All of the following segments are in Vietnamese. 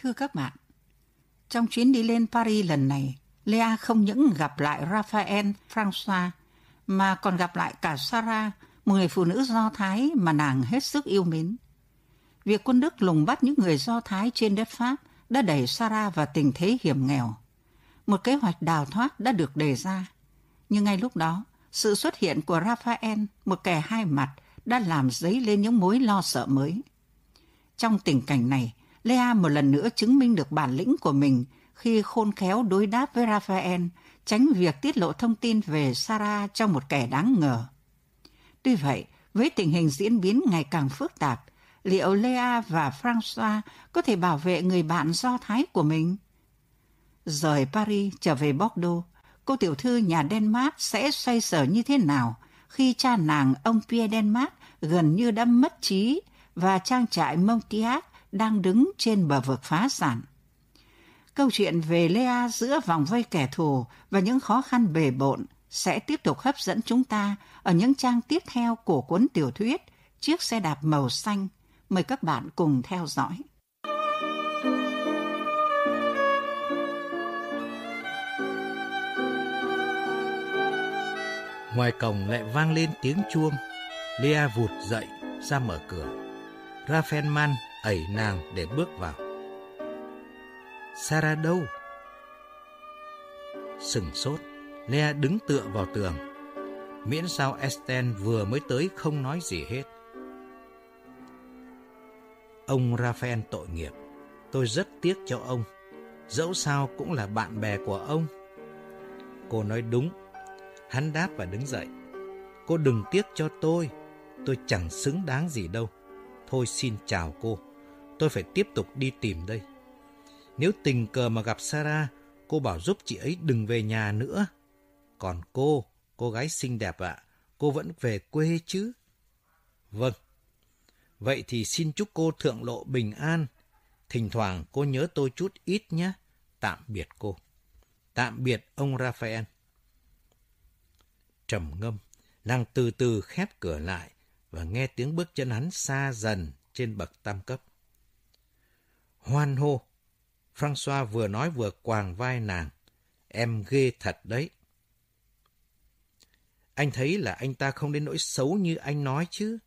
Thưa các bạn, trong chuyến đi lên Paris lần này, Lea không những gặp lại Raphael François mà còn gặp lại cả Sarah, một người phụ nữ Do Thái mà nàng hết sức yêu mến. Việc quân Đức lùng bắt những người Do Thái trên đất Pháp đã đẩy Sarah vào tình thế hiểm nghèo. Một kế hoạch đào thoát đã được đề ra. Nhưng ngay lúc đó, sự xuất hiện của Raphael, một kẻ hai mặt, đã làm dấy lên những mối lo sợ mới. Trong tình cảnh này, Lea một lần nữa chứng minh được bản lĩnh của mình khi khôn khéo đối đáp với Raphael, tránh việc tiết lộ thông tin về Sarah cho một kẻ đáng ngờ. Tuy vậy, với tình hình diễn biến ngày càng phức tạp, liệu Lea và Francois có thể bảo vệ người bạn do Thái của mình? Rời Paris trở về Bordeaux, cô tiểu thư nhà Denmark sẽ xoay sở như thế nào khi cha nàng ông Pierre Denmark gần như đã mất trí và trang trại Montiac đang đứng trên bờ vực phá sản. Câu chuyện về Lea giữa vòng vây kẻ thù và những khó khăn bề bộn sẽ tiếp tục hấp dẫn chúng ta ở những trang tiếp theo của cuốn tiểu thuyết Chiếc xe đạp màu xanh. Mời các bạn cùng theo dõi. Ngoài cổng lại vang lên tiếng chuông. Lea vụt dậy ra mở cửa. Rafaelman ẩy nàng để bước vào. Sarah đâu? Sừng sốt, Lea đứng tựa vào tường. Miễn sao Esten vừa mới tới không nói gì hết. Ông Raphael tội nghiệp. Tôi rất tiếc cho ông. Dẫu sao cũng là bạn bè của ông. Cô nói đúng. Hắn đáp và đứng dậy. Cô đừng tiếc cho tôi. Tôi chẳng xứng đáng gì đâu. Thôi xin chào cô. Tôi phải tiếp tục đi tìm đây. Nếu tình cờ mà gặp Sarah, cô bảo giúp chị ấy đừng về nhà nữa. Còn cô, cô gái xinh đẹp ạ, cô vẫn về quê chứ? Vâng. Vậy thì xin chúc cô thượng lộ bình an. Thỉnh thoảng cô nhớ tôi chút ít nhé. Tạm biệt cô. Tạm biệt ông Raphael. Trầm ngâm, nàng từ từ khép cửa lại và nghe tiếng bước chân hắn xa dần trên bậc tam cấp. Hoan hô, François vừa nói vừa quàng vai nàng. Em ghê thật đấy. Anh thấy là anh ta không đến nỗi xấu như anh nói chứ.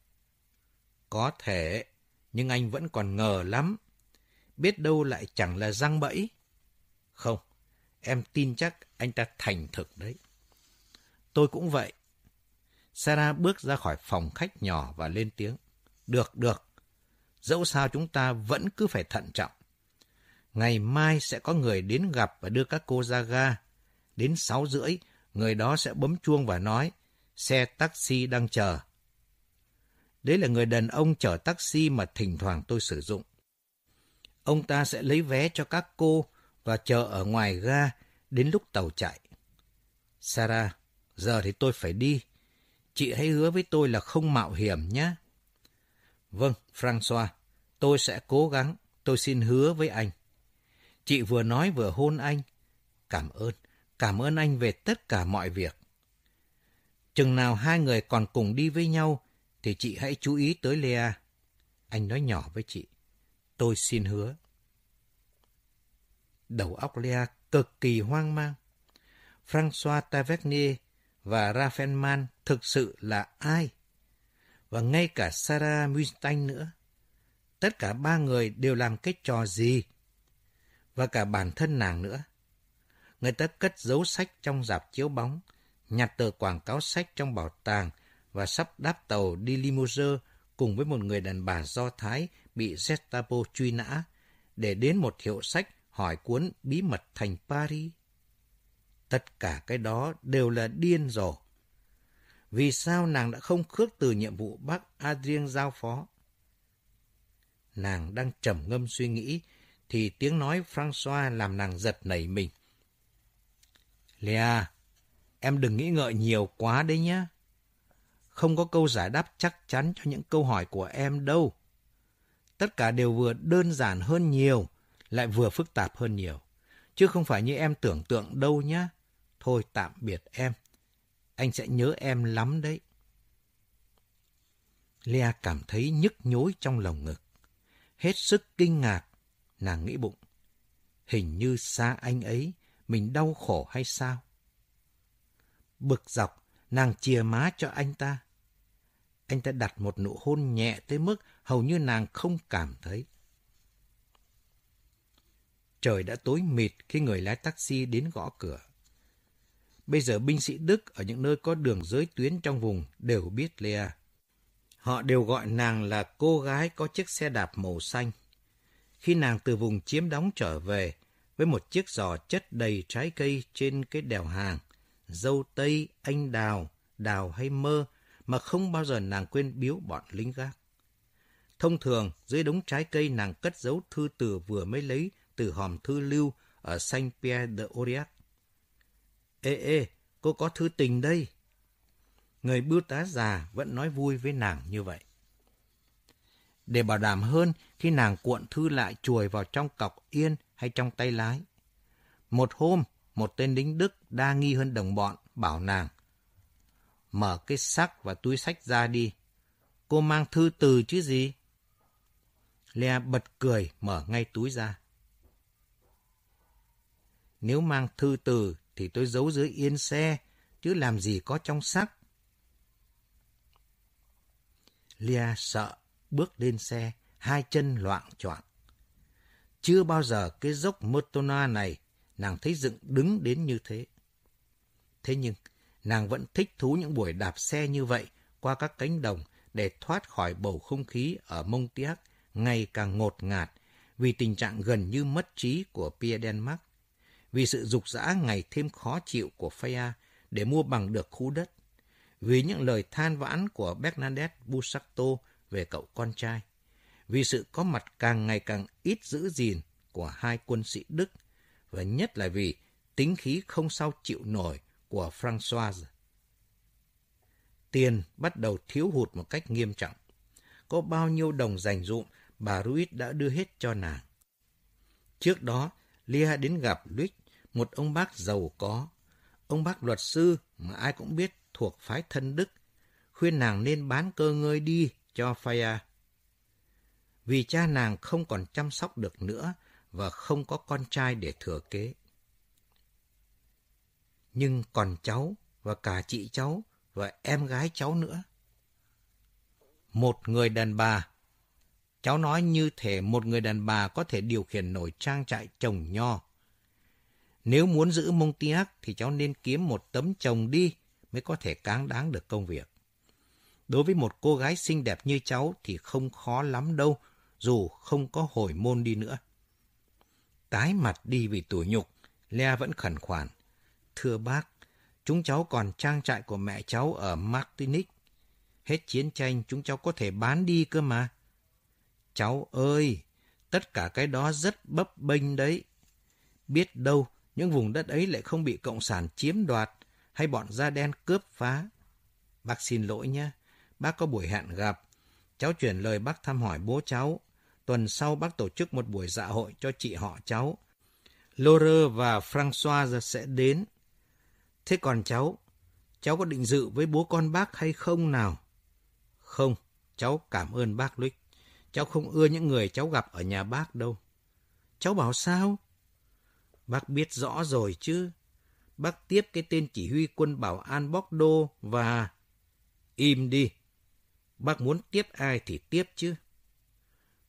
Có thể, nhưng anh vẫn còn ngờ lắm. Biết đâu lại chẳng là răng bẫy. Không, em tin chắc anh ta thành thực đấy. Tôi cũng vậy. Sarah bước ra khỏi phòng khách nhỏ và lên tiếng. Được, được. Dẫu sao chúng ta vẫn cứ phải thận trọng. Ngày mai sẽ có người đến gặp và đưa các cô ra ga. Đến sáu rưỡi, người đó sẽ bấm chuông và nói, xe taxi đang chờ. Đấy là người đàn ông chở taxi mà thỉnh thoảng tôi sử dụng. Ông ta sẽ lấy vé cho các cô và chờ ở ngoài ga đến lúc tàu chạy. Sarah, giờ thì tôi phải đi. Chị hãy hứa với tôi là không mạo hiểm nhé. Vâng, Francois, tôi sẽ cố gắng, tôi xin hứa với anh. Chị vừa nói vừa hôn anh. Cảm ơn, cảm ơn anh về tất cả mọi việc. Chừng nào hai người còn cùng đi với nhau, thì chị hãy chú ý tới Lea. Anh nói nhỏ với chị. Tôi xin hứa. Đầu óc Lea cực kỳ hoang mang. François Tavernier và Raphaelman thực sự là ai? Và ngay cả Sarah Winston nữa. Tất cả ba người đều làm cái trò gì? và cả bản thân nàng nữa. Người ta cất giấu sách trong dạp chiếu bóng, nhặt tờ quảng cáo sách trong bảo tàng và sắp đáp tàu đi limousine cùng với một người đàn bà Do Thái bị Gestapo truy nã để đến một hiệu sách hỏi cuốn Bí mật thành Paris. Tất cả cái đó đều là điên rồ. Vì sao nàng đã không khước từ nhiệm vụ bác Adrien giao phó? Nàng đang trầm ngâm suy nghĩ thì tiếng nói François làm nàng giật nảy mình. Lea, em đừng nghĩ ngợi nhiều quá đấy nhé. Không có câu giải đáp chắc chắn cho những câu hỏi của em đâu. Tất cả đều vừa đơn giản hơn nhiều, lại vừa phức tạp hơn nhiều. Chứ không phải như em tưởng tượng đâu nhé. Thôi tạm biệt em. Anh sẽ nhớ em lắm đấy. Lea cảm thấy nhức nhối trong lòng ngực. Hết sức kinh ngạc Nàng nghĩ bụng. Hình như xa anh ấy, mình đau khổ hay sao? Bực dọc, nàng chìa má cho anh ta. Anh ta đặt một nụ hôn nhẹ tới mức hầu như nàng không cảm thấy. Trời đã tối mịt khi người lái taxi đến gõ cửa. Bây giờ binh sĩ Đức ở những nơi có đường giới tuyến trong vùng đều biết Lea. Họ đều gọi nàng là cô gái có chiếc xe đạp màu xanh. Khi nàng từ vùng chiếm đóng trở về với một chiếc giò chất đầy trái cây trên cái đèo hàng, dâu tây, anh đào, đào hay mơ mà không bao giờ nàng quên biếu bọn lính gác. Thông thường, dưới đống trái cây nàng cất giấu thư từ vừa mới lấy từ hòm thư lưu ở Saint Pierre de Aurillac. Ê ê, cô có thư tình đây. Người bưu tá già vẫn nói vui với nàng như vậy. Để bảo đảm hơn khi nàng cuộn thư lại chuồi vào trong cọc yên hay trong tay lái. Một hôm, một tên lính Đức đa nghi hơn đồng bọn bảo nàng. Mở cái sắc và túi sách ra đi. Cô mang thư từ chứ gì? Lea bật cười mở ngay túi ra. Nếu mang thư từ thì tôi giấu dưới yên xe, chứ làm gì có trong sắc. Lia sợ, bước lên xe, hai chân loạn choạng. Chưa bao giờ cái dốc Motona này nàng thấy dựng đứng đến như thế. Thế nhưng, nàng vẫn thích thú những buổi đạp xe như vậy qua các cánh đồng để thoát khỏi bầu không khí ở Mông Tiác ngày càng ngột ngạt vì tình trạng gần như mất trí của Pierre Denmark vì sự dục dã ngày thêm khó chịu của Faya để mua bằng được khu đất, vì những lời than vãn của Bernadette Busacto về cậu con trai, vì sự có mặt càng ngày càng ít giữ gìn của hai quân sĩ Đức, và nhất là vì tính khí không sao chịu nổi của Françoise. Tiền bắt đầu thiếu hụt một cách nghiêm trọng. Có bao nhiêu đồng dành dụm bà Ruiz đã đưa hết cho nàng. Trước đó, Lia đến gặp Luis một ông bác giàu có, ông bác luật sư mà ai cũng biết thuộc phái thân Đức, khuyên nàng nên bán cơ ngơi đi cho Faya. Vì cha nàng không còn chăm sóc được nữa và không có con trai để thừa kế. Nhưng còn cháu và cả chị cháu và em gái cháu nữa. Một người đàn bà. Cháu nói như thể một người đàn bà có thể điều khiển nổi trang trại trồng nho nếu muốn giữ Montiac thì cháu nên kiếm một tấm chồng đi mới có thể cáng đáng được công việc. Đối với một cô gái xinh đẹp như cháu thì không khó lắm đâu, dù không có hồi môn đi nữa. Tái mặt đi vì tủi nhục, Lea vẫn khẩn khoản. Thưa bác, chúng cháu còn trang trại của mẹ cháu ở Martinique. Hết chiến tranh chúng cháu có thể bán đi cơ mà. Cháu ơi, tất cả cái đó rất bấp bênh đấy. Biết đâu những vùng đất ấy lại không bị Cộng sản chiếm đoạt hay bọn da đen cướp phá. Bác xin lỗi nhé, bác có buổi hẹn gặp. Cháu chuyển lời bác thăm hỏi bố cháu. Tuần sau bác tổ chức một buổi dạ hội cho chị họ cháu. Lore và François sẽ đến. Thế còn cháu, cháu có định dự với bố con bác hay không nào? Không, cháu cảm ơn bác luke Cháu không ưa những người cháu gặp ở nhà bác đâu. Cháu bảo sao? Bác biết rõ rồi chứ. Bác tiếp cái tên chỉ huy quân bảo an Bordeaux và... Im đi. Bác muốn tiếp ai thì tiếp chứ.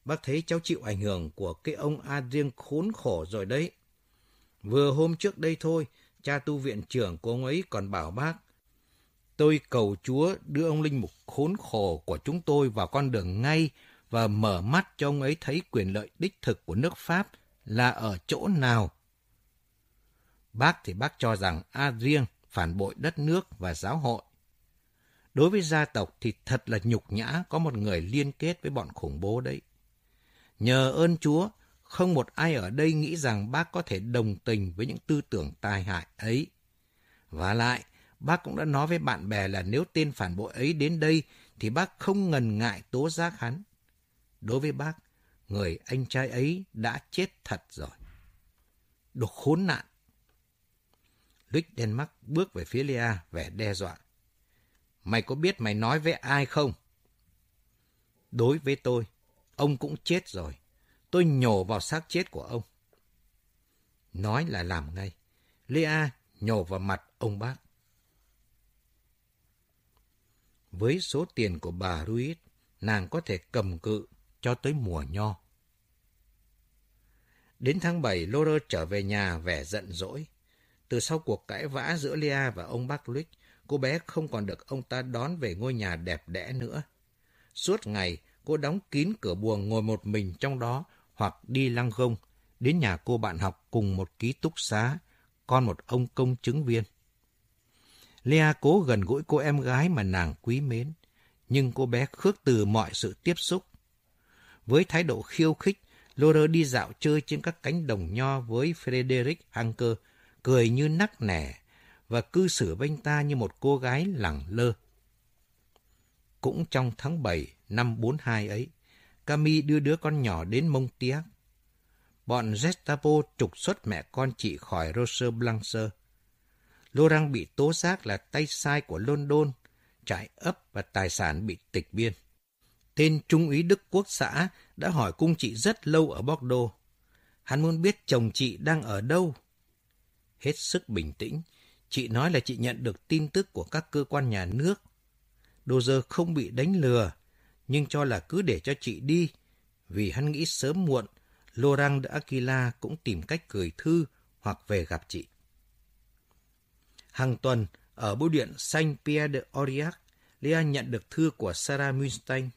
Bác thấy cháu chịu ảnh hưởng của cái ông Adrien khốn khổ rồi đấy. Vừa hôm trước đây thôi, cha tu viện trưởng của ông ấy còn bảo bác. Tôi cầu Chúa đưa ông linh mục khốn khổ của chúng tôi vào con đường ngay và mở mắt cho ông ấy thấy quyền lợi đích thực của nước Pháp là ở chỗ nào Bác thì bác cho rằng Adrien phản bội đất nước và giáo hội. Đối với gia tộc thì thật là nhục nhã có một người liên kết với bọn khủng bố đấy. Nhờ ơn Chúa, không một ai ở đây nghĩ rằng bác có thể đồng tình với những tư tưởng tai hại ấy. Và lại, bác cũng đã nói với bạn bè là nếu tên phản bội ấy đến đây thì bác không ngần ngại tố giác hắn. Đối với bác, người anh trai ấy đã chết thật rồi. Đồ khốn nạn! Rick Denmark bước về phía Lea vẻ đe dọa. Mày có biết mày nói với ai không? Đối với tôi, ông cũng chết rồi. tôi nhổ vào xác chết của ông. Nói là làm ngay. Lea nhổ vào mặt ông bác. Với số tiền của bà Ruiz, nàng có thể cầm cự cho tới mùa nho. Đến tháng 7, Laura trở về nhà vẻ giận dỗi. Từ sau cuộc cãi vã giữa lia và ông bác Luích, cô bé không còn được ông ta đón về ngôi nhà đẹp đẽ nữa. Suốt ngày, cô đóng kín cửa buồng ngồi một mình trong đó hoặc đi lăng gông đến nhà cô bạn học cùng một ký túc xá, con một ông công chứng viên. Lea cố gần gũi cô em gái mà nàng quý mến, nhưng cô bé khước từ mọi sự tiếp xúc. Với thái độ khiêu khích, Laura đi dạo chơi trên các cánh đồng nho với Frederick Hanker, cười như nắc nẻ và cư xử với anh ta như một cô gái lẳng lơ. Cũng trong tháng 7 năm 42 ấy, Cami đưa đứa con nhỏ đến Mông Bọn Gestapo trục xuất mẹ con chị khỏi Roser Blancher. Laurent bị tố giác là tay sai của London, trại ấp và tài sản bị tịch biên. Tên Trung úy Đức Quốc xã đã hỏi cung chị rất lâu ở Bordeaux. Hắn muốn biết chồng chị đang ở đâu. Hết sức bình tĩnh, chị nói là chị nhận được tin tức của các cơ quan nhà nước. Đồ giờ không bị đánh lừa, nhưng cho là cứ để cho chị đi, vì hắn nghĩ sớm muộn, Laurent de Aquila cũng tìm cách gửi thư hoặc về gặp chị. Hàng tuần, ở bưu điện Saint Pierre de Aurillac, Lea nhận được thư của Sarah Munstein.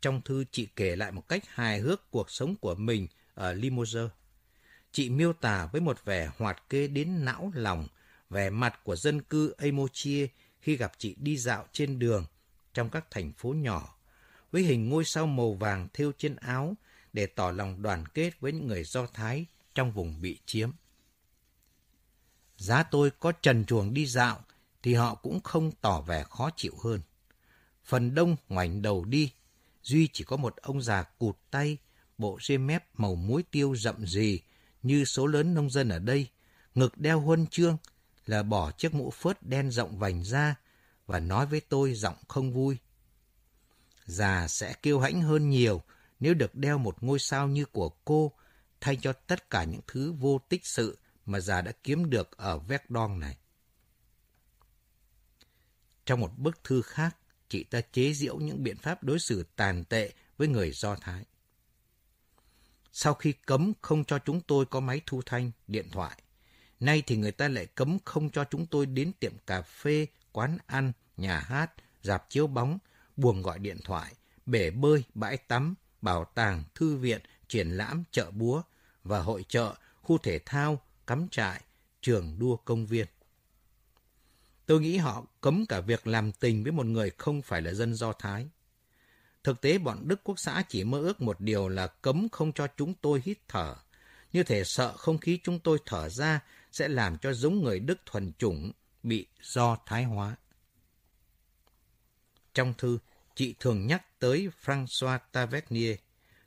Trong thư, chị kể lại một cách hài hước cuộc sống của mình ở Limoges. Chị miêu tả với một vẻ hoạt kê đến não lòng vẻ mặt của dân cư Amochia khi gặp chị đi dạo trên đường trong các thành phố nhỏ, với hình ngôi sao màu vàng thêu trên áo để tỏ lòng đoàn kết với những người Do Thái trong vùng bị chiếm. Giá tôi có trần chuồng đi dạo thì họ cũng không tỏ vẻ khó chịu hơn. Phần đông ngoảnh đầu đi, Duy chỉ có một ông già cụt tay, bộ dê mép màu muối tiêu rậm rì như số lớn nông dân ở đây, ngực đeo huân chương là bỏ chiếc mũ phớt đen rộng vành ra và nói với tôi giọng không vui. Già sẽ kiêu hãnh hơn nhiều nếu được đeo một ngôi sao như của cô thay cho tất cả những thứ vô tích sự mà già đã kiếm được ở Verdon này. Trong một bức thư khác, chị ta chế giễu những biện pháp đối xử tàn tệ với người Do Thái. Sau khi cấm không cho chúng tôi có máy thu thanh, điện thoại, nay thì người ta lại cấm không cho chúng tôi đến tiệm cà phê, quán ăn, nhà hát, dạp chiếu bóng, buồng gọi điện thoại, bể bơi, bãi tắm, bảo tàng, thư viện, triển lãm, chợ búa và hội chợ, khu thể thao, cắm trại, trường đua công viên. Tôi nghĩ họ cấm cả việc làm tình với một người không phải là dân Do Thái. Thực tế bọn Đức Quốc xã chỉ mơ ước một điều là cấm không cho chúng tôi hít thở. Như thể sợ không khí chúng tôi thở ra sẽ làm cho giống người Đức thuần chủng bị Do Thái hóa. Trong thư, chị thường nhắc tới François Tavernier,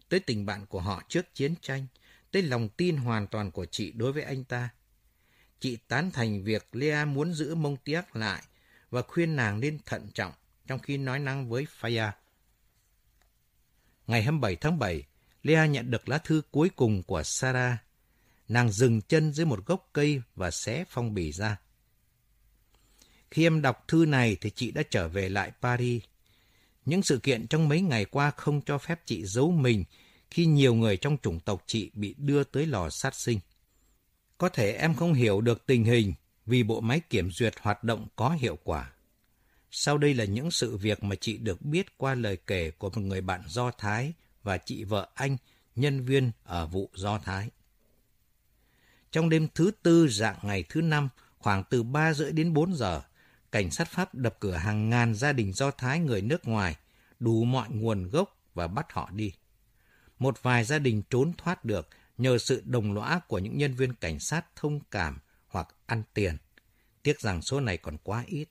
tới tình bạn của họ trước chiến tranh, tới lòng tin hoàn toàn của chị đối với anh ta. Chị tán thành việc Lea muốn giữ mông lại và khuyên nàng nên thận trọng trong khi nói năng với Faya. Ngày 27 tháng 7, Lea nhận được lá thư cuối cùng của Sarah. Nàng dừng chân dưới một gốc cây và xé phong bì ra. Khi em đọc thư này thì chị đã trở về lại Paris. Những sự kiện trong mấy ngày qua không cho phép chị giấu mình khi nhiều người trong chủng tộc chị bị đưa tới lò sát sinh. Có thể em không hiểu được tình hình vì bộ máy kiểm duyệt hoạt động có hiệu quả. Sau đây là những sự việc mà chị được biết qua lời kể của một người bạn Do Thái và chị vợ anh, nhân viên ở vụ Do Thái. Trong đêm thứ tư dạng ngày thứ năm, khoảng từ 3 rưỡi đến 4 giờ, cảnh sát Pháp đập cửa hàng ngàn gia đình Do Thái người nước ngoài, đủ mọi nguồn gốc và bắt họ đi. Một vài gia đình trốn thoát được nhờ sự đồng lõa của những nhân viên cảnh sát thông cảm hoặc ăn tiền. Tiếc rằng số này còn quá ít.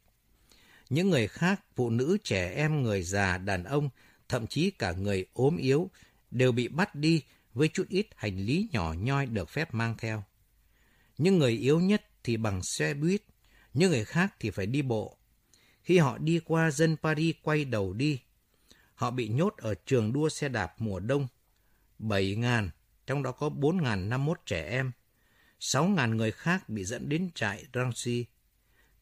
Những người khác, phụ nữ, trẻ em, người già, đàn ông, thậm chí cả người ốm yếu, đều bị bắt đi với chút ít hành lý nhỏ nhoi được phép mang theo. Những người yếu nhất thì bằng xe buýt, những người khác thì phải đi bộ. Khi họ đi qua dân Paris quay đầu đi, họ bị nhốt ở trường đua xe đạp mùa đông. 7.000, trong đó có 4.051 trẻ em. 6.000 người khác bị dẫn đến trại Drancy.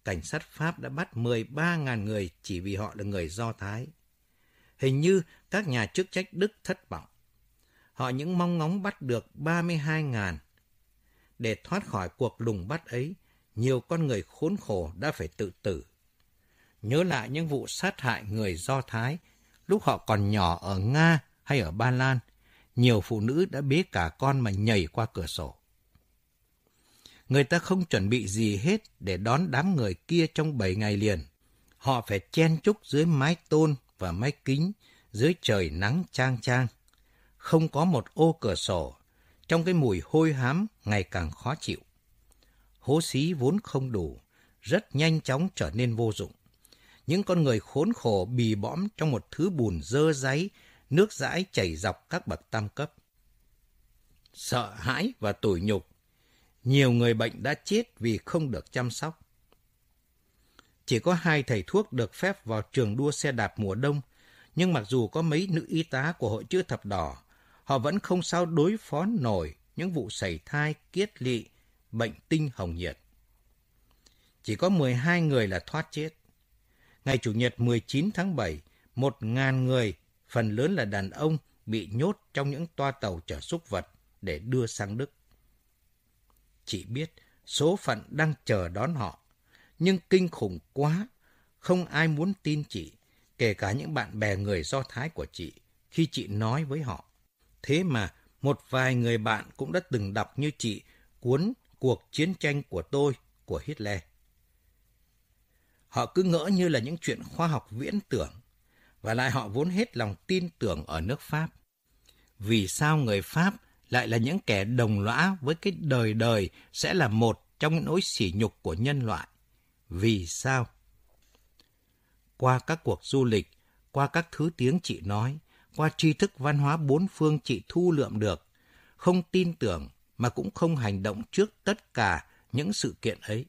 Cảnh sát Pháp đã bắt 13.000 người chỉ vì họ là người Do Thái. Hình như các nhà chức trách Đức thất vọng. Họ những mong ngóng bắt được 32.000. Để thoát khỏi cuộc lùng bắt ấy, nhiều con người khốn khổ đã phải tự tử. Nhớ lại những vụ sát hại người Do Thái lúc họ còn nhỏ ở Nga hay ở Ba Lan, nhiều phụ nữ đã bế cả con mà nhảy qua cửa sổ. Người ta không chuẩn bị gì hết để đón đám người kia trong 7 ngày liền. Họ phải chen chúc dưới mái tôn và mái kính, dưới trời nắng trang trang. Không có một ô cửa sổ, trong cái mùi hôi hám ngày càng khó chịu. Hố xí vốn không đủ, rất nhanh chóng trở nên vô dụng. Những con người khốn khổ bì bõm trong một thứ bùn dơ giấy, nước dãi chảy dọc các bậc tam cấp. Sợ hãi và tủi nhục, nhiều người bệnh đã chết vì không được chăm sóc. Chỉ có hai thầy thuốc được phép vào trường đua xe đạp mùa đông, nhưng mặc dù có mấy nữ y tá của hội chữ thập đỏ, họ vẫn không sao đối phó nổi những vụ sảy thai, kiết lỵ, bệnh tinh hồng nhiệt. Chỉ có 12 người là thoát chết. Ngày Chủ nhật 19 tháng 7, một ngàn người, phần lớn là đàn ông, bị nhốt trong những toa tàu chở súc vật để đưa sang Đức. Chị biết số phận đang chờ đón họ, nhưng kinh khủng quá, không ai muốn tin chị, kể cả những bạn bè người Do Thái của chị, khi chị nói với họ. Thế mà, một vài người bạn cũng đã từng đọc như chị cuốn Cuộc chiến tranh của tôi của Hitler. Họ cứ ngỡ như là những chuyện khoa học viễn tưởng, và lại họ vốn hết lòng tin tưởng ở nước Pháp. Vì sao người Pháp lại là những kẻ đồng lõa với cái đời đời sẽ là một trong những nỗi sỉ nhục của nhân loại? Vì sao? Qua các cuộc du lịch, qua các thứ tiếng chị nói, qua tri thức văn hóa bốn phương chị thu lượm được, không tin tưởng mà cũng không hành động trước tất cả những sự kiện ấy.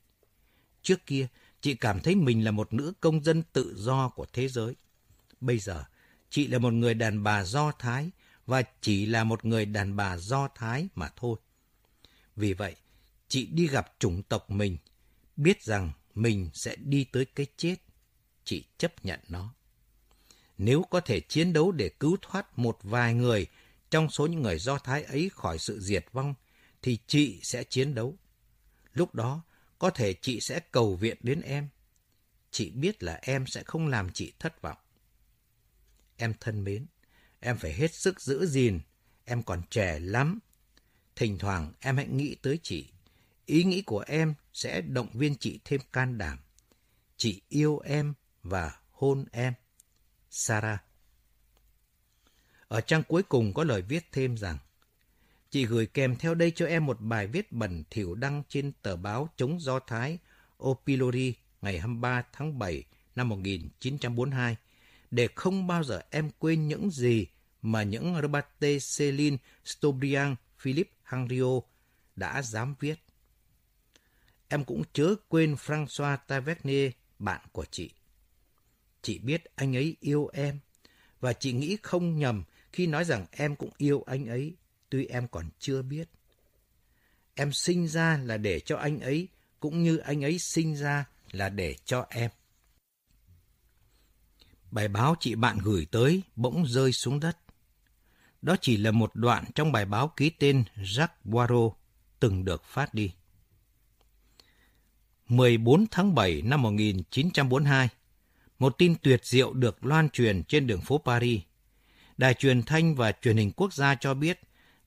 Trước kia, chị cảm thấy mình là một nữ công dân tự do của thế giới. Bây giờ, chị là một người đàn bà Do Thái và chỉ là một người đàn bà Do Thái mà thôi. Vì vậy, chị đi gặp chủng tộc mình, biết rằng mình sẽ đi tới cái chết. Chị chấp nhận nó. Nếu có thể chiến đấu để cứu thoát một vài người trong số những người Do Thái ấy khỏi sự diệt vong, thì chị sẽ chiến đấu. Lúc đó, có thể chị sẽ cầu viện đến em. Chị biết là em sẽ không làm chị thất vọng. Em thân mến, em phải hết sức giữ gìn, em còn trẻ lắm. Thỉnh thoảng em hãy nghĩ tới chị. Ý nghĩ của em sẽ động viên chị thêm can đảm. Chị yêu em và hôn em. Sarah Ở trang cuối cùng có lời viết thêm rằng Chị gửi kèm theo đây cho em một bài viết bẩn thỉu đăng trên tờ báo chống Do Thái Opilori ngày 23 tháng 7 năm 1942 để không bao giờ em quên những gì mà những Robate Celine Stobrian Philip Henriot đã dám viết. Em cũng chớ quên François Tavernier, bạn của chị. Chị biết anh ấy yêu em, và chị nghĩ không nhầm khi nói rằng em cũng yêu anh ấy tuy em còn chưa biết. Em sinh ra là để cho anh ấy, cũng như anh ấy sinh ra là để cho em. Bài báo chị bạn gửi tới bỗng rơi xuống đất. Đó chỉ là một đoạn trong bài báo ký tên Jacques Boireau từng được phát đi. 14 tháng 7 năm 1942, một tin tuyệt diệu được loan truyền trên đường phố Paris. Đài truyền thanh và truyền hình quốc gia cho biết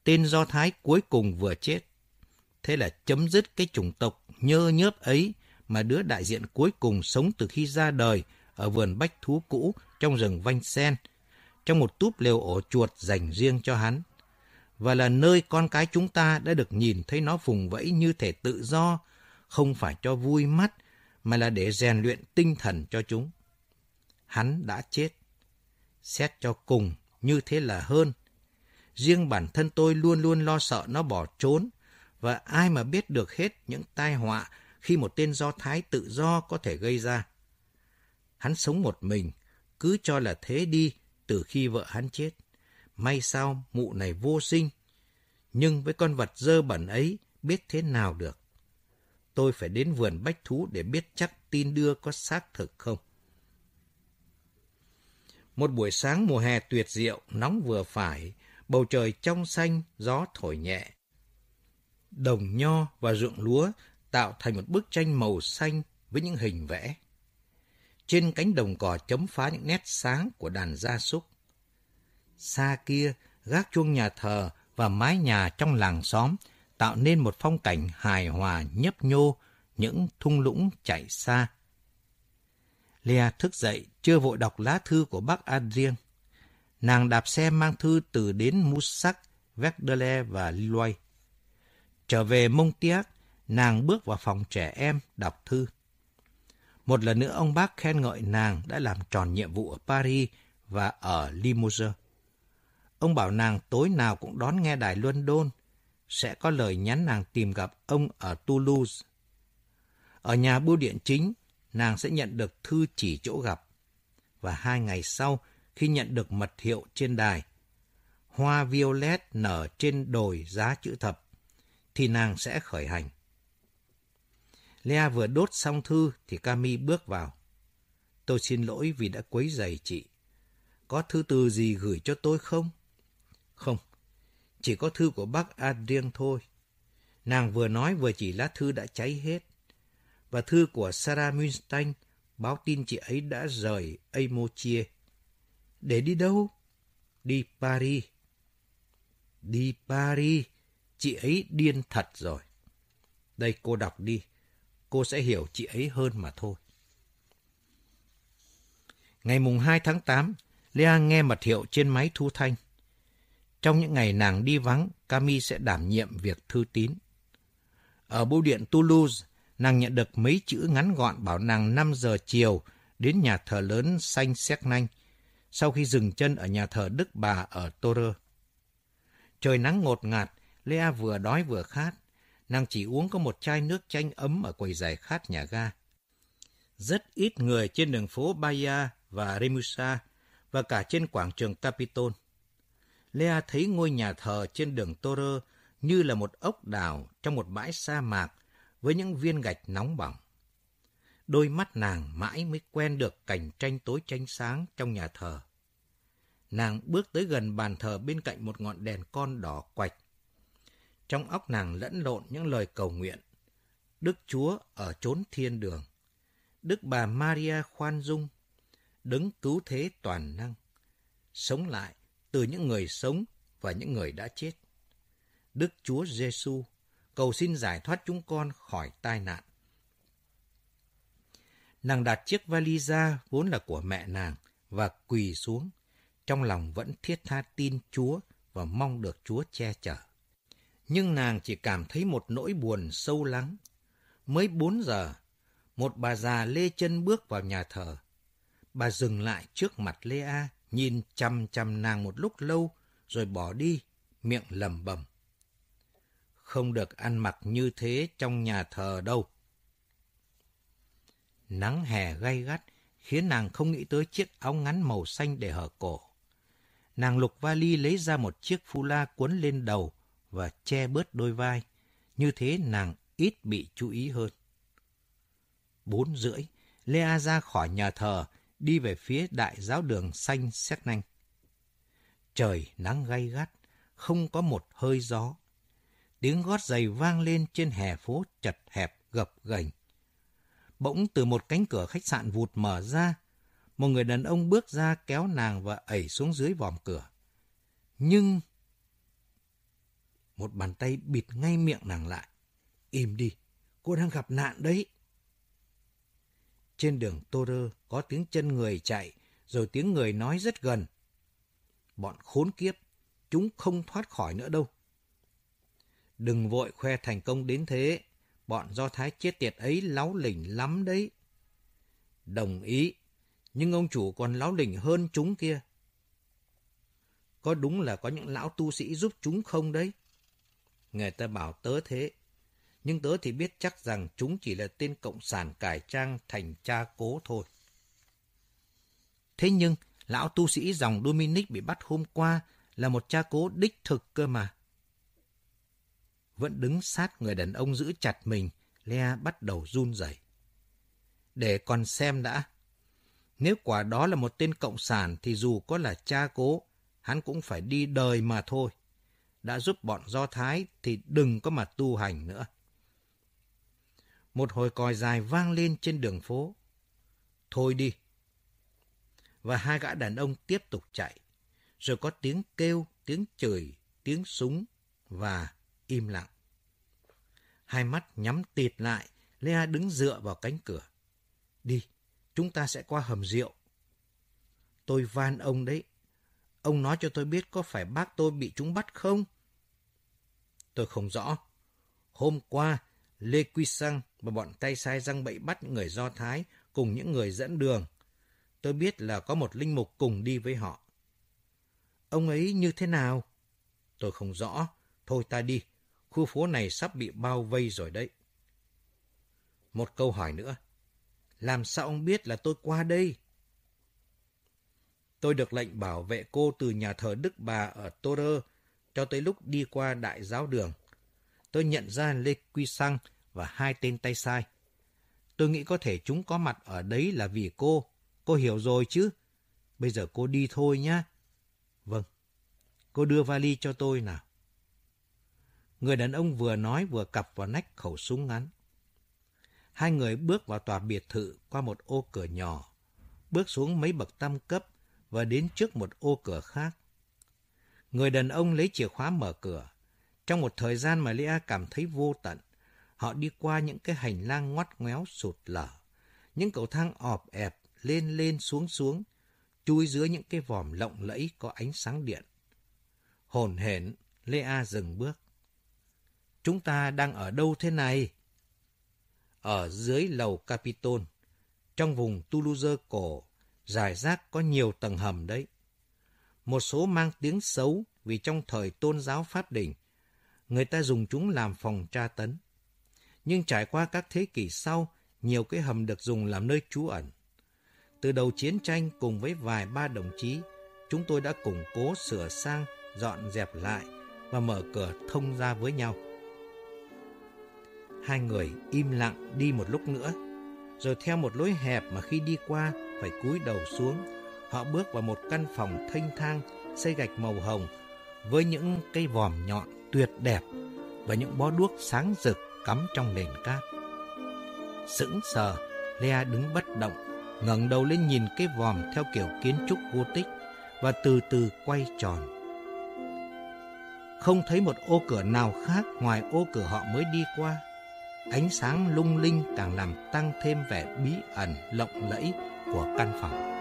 tên Do Thái cuối cùng vừa chết. Thế là chấm dứt cái chủng tộc nhơ nhớp ấy mà đứa đại diện cuối cùng sống từ khi ra đời ở vườn bách thú cũ trong rừng Vanh Sen, trong một túp lều ổ chuột dành riêng cho hắn. Và là nơi con cái chúng ta đã được nhìn thấy nó vùng vẫy như thể tự do, không phải cho vui mắt, mà là để rèn luyện tinh thần cho chúng. Hắn đã chết. Xét cho cùng, như thế là hơn Riêng bản thân tôi luôn luôn lo sợ nó bỏ trốn, và ai mà biết được hết những tai họa khi một tên Do Thái tự do có thể gây ra. Hắn sống một mình, cứ cho là thế đi từ khi vợ hắn chết. may sao mụ này vô sinh. Nhưng với con vật dơ bẩn ấy, biết thế nào được. Tôi phải đến vườn bách thú để biết chắc tin đưa có xác thực không. Một buổi sáng mùa hè tuyệt diệu, nóng vừa phải, bầu trời trong xanh, gió thổi nhẹ. Đồng nho và ruộng lúa tạo thành một bức tranh màu xanh với những hình vẽ. Trên cánh đồng cỏ chấm phá những nét sáng của đàn gia súc. Xa kia, gác chuông nhà thờ và mái nhà trong làng xóm tạo nên một phong cảnh hài hòa nhấp nhô những thung lũng chạy xa. Lea thức dậy, chưa vội đọc lá thư của bác Adrien. Nàng đạp xe mang thư từ đến Moussac, Verdele và Lilloy. Trở về Montiac, nàng bước vào phòng trẻ em đọc thư. Một lần nữa ông bác khen ngợi nàng đã làm tròn nhiệm vụ ở Paris và ở Limoges. Ông bảo nàng tối nào cũng đón nghe đài London, sẽ có lời nhắn nàng tìm gặp ông ở Toulouse. Ở nhà bưu điện chính, nàng sẽ nhận được thư chỉ chỗ gặp. Và hai ngày sau, khi nhận được mật hiệu trên đài, hoa violet nở trên đồi giá chữ thập, thì nàng sẽ khởi hành. Lea vừa đốt xong thư thì Cami bước vào. Tôi xin lỗi vì đã quấy rầy chị. Có thư từ gì gửi cho tôi không? Không, chỉ có thư của bác Adrien thôi. Nàng vừa nói vừa chỉ lá thư đã cháy hết. Và thư của Sarah Munstein báo tin chị ấy đã rời Amochie. Để đi đâu? Đi Paris. Đi Paris. Chị ấy điên thật rồi. Đây cô đọc đi. Cô sẽ hiểu chị ấy hơn mà thôi. Ngày mùng 2 tháng 8, Lea nghe mật hiệu trên máy thu thanh. Trong những ngày nàng đi vắng, Cami sẽ đảm nhiệm việc thư tín. Ở bưu điện Toulouse, nàng nhận được mấy chữ ngắn gọn bảo nàng 5 giờ chiều đến nhà thờ lớn Saint Nanh, sau khi dừng chân ở nhà thờ Đức Bà ở Torre. Trời nắng ngột ngạt, Lea vừa đói vừa khát. Nàng chỉ uống có một chai nước chanh ấm ở quầy giải khát nhà ga. Rất ít người trên đường phố Baia và Remusa và cả trên quảng trường Capitol. Lea thấy ngôi nhà thờ trên đường Torre như là một ốc đảo trong một bãi sa mạc với những viên gạch nóng bỏng. Đôi mắt nàng mãi mới quen được cảnh tranh tối tranh sáng trong nhà thờ. Nàng bước tới gần bàn thờ bên cạnh một ngọn đèn con đỏ quạch. Trong óc nàng lẫn lộn những lời cầu nguyện. Đức Chúa ở chốn thiên đường. Đức bà Maria khoan dung. Đấng cứu thế toàn năng. Sống lại từ những người sống và những người đã chết. Đức Chúa Giêsu cầu xin giải thoát chúng con khỏi tai nạn. Nàng đặt chiếc vali ra vốn là của mẹ nàng và quỳ xuống, trong lòng vẫn thiết tha tin Chúa và mong được Chúa che chở. Nhưng nàng chỉ cảm thấy một nỗi buồn sâu lắng. Mới bốn giờ, một bà già lê chân bước vào nhà thờ. Bà dừng lại trước mặt Lê A, nhìn chăm chăm nàng một lúc lâu, rồi bỏ đi, miệng lầm bầm. Không được ăn mặc như thế trong nhà thờ đâu. Nắng hè gay gắt khiến nàng không nghĩ tới chiếc áo ngắn màu xanh để hở cổ. Nàng lục vali lấy ra một chiếc phu la cuốn lên đầu và che bớt đôi vai. Như thế nàng ít bị chú ý hơn. Bốn rưỡi, Lea ra khỏi nhà thờ, đi về phía đại giáo đường xanh xét nanh. Trời nắng gay gắt, không có một hơi gió. Tiếng gót giày vang lên trên hè phố chật hẹp gập ghềnh. Bỗng từ một cánh cửa khách sạn vụt mở ra, một người đàn ông bước ra kéo nàng và ẩy xuống dưới vòm cửa. Nhưng... Một bàn tay bịt ngay miệng nàng lại. Im đi, cô đang gặp nạn đấy. Trên đường Tô Rơ có tiếng chân người chạy, rồi tiếng người nói rất gần. Bọn khốn kiếp, chúng không thoát khỏi nữa đâu. Đừng vội khoe thành công đến thế, bọn Do Thái chết tiệt ấy láo lỉnh lắm đấy. Đồng ý, nhưng ông chủ còn láo lỉnh hơn chúng kia. Có đúng là có những lão tu sĩ giúp chúng không đấy? Người ta bảo tớ thế, nhưng tớ thì biết chắc rằng chúng chỉ là tên cộng sản cải trang thành cha cố thôi. Thế nhưng, lão tu sĩ dòng Dominic bị bắt hôm qua là một cha cố đích thực cơ mà. Vẫn đứng sát người đàn ông giữ chặt mình, Lea bắt đầu run rẩy. Để còn xem đã. Nếu quả đó là một tên cộng sản thì dù có là cha cố, hắn cũng phải đi đời mà thôi. Đã giúp bọn Do Thái thì đừng có mà tu hành nữa. Một hồi còi dài vang lên trên đường phố. Thôi đi. Và hai gã đàn ông tiếp tục chạy. Rồi có tiếng kêu, tiếng chửi, tiếng súng và im lặng. Hai mắt nhắm tịt lại, Lea đứng dựa vào cánh cửa. Đi, chúng ta sẽ qua hầm rượu. Tôi van ông đấy. Ông nói cho tôi biết có phải bác tôi bị chúng bắt không? Tôi không rõ. Hôm qua, Lê Quy Sang và bọn tay sai răng bậy bắt những người Do Thái cùng những người dẫn đường. Tôi biết là có một linh mục cùng đi với họ. Ông ấy như thế nào? Tôi không rõ. Thôi ta đi. Khu phố này sắp bị bao vây rồi đấy. Một câu hỏi nữa. Làm sao ông biết là tôi qua đây? Tôi được lệnh bảo vệ cô từ nhà thờ Đức Bà ở Torre cho tới lúc đi qua đại giáo đường. Tôi nhận ra Lê Quy Sang và hai tên tay sai. Tôi nghĩ có thể chúng có mặt ở đấy là vì cô. Cô hiểu rồi chứ? Bây giờ cô đi thôi nhá. Vâng. Cô đưa vali cho tôi nào. Người đàn ông vừa nói vừa cặp vào nách khẩu súng ngắn. Hai người bước vào tòa biệt thự qua một ô cửa nhỏ, bước xuống mấy bậc tam cấp và đến trước một ô cửa khác. Người đàn ông lấy chìa khóa mở cửa. Trong một thời gian mà Lea cảm thấy vô tận, họ đi qua những cái hành lang ngoắt ngoéo sụt lở, những cầu thang ọp ẹp lên lên xuống xuống, chui dưới những cái vòm lộng lẫy có ánh sáng điện. Hồn hển, Lea dừng bước. Chúng ta đang ở đâu thế này? Ở dưới lầu Capitol, trong vùng Toulouse cổ, giải rác có nhiều tầng hầm đấy. Một số mang tiếng xấu vì trong thời tôn giáo Pháp đỉnh, người ta dùng chúng làm phòng tra tấn. Nhưng trải qua các thế kỷ sau, nhiều cái hầm được dùng làm nơi trú ẩn. Từ đầu chiến tranh cùng với vài ba đồng chí, chúng tôi đã củng cố sửa sang, dọn dẹp lại và mở cửa thông ra với nhau. Hai người im lặng đi một lúc nữa, rồi theo một lối hẹp mà khi đi qua phải cúi đầu xuống, họ bước vào một căn phòng thanh thang xây gạch màu hồng với những cây vòm nhọn tuyệt đẹp và những bó đuốc sáng rực cắm trong nền cát. Sững sờ, Lea đứng bất động, ngẩng đầu lên nhìn cái vòm theo kiểu kiến trúc Gothic và từ từ quay tròn. Không thấy một ô cửa nào khác ngoài ô cửa họ mới đi qua. Ánh sáng lung linh càng làm tăng thêm vẻ bí ẩn lộng lẫy của căn phòng.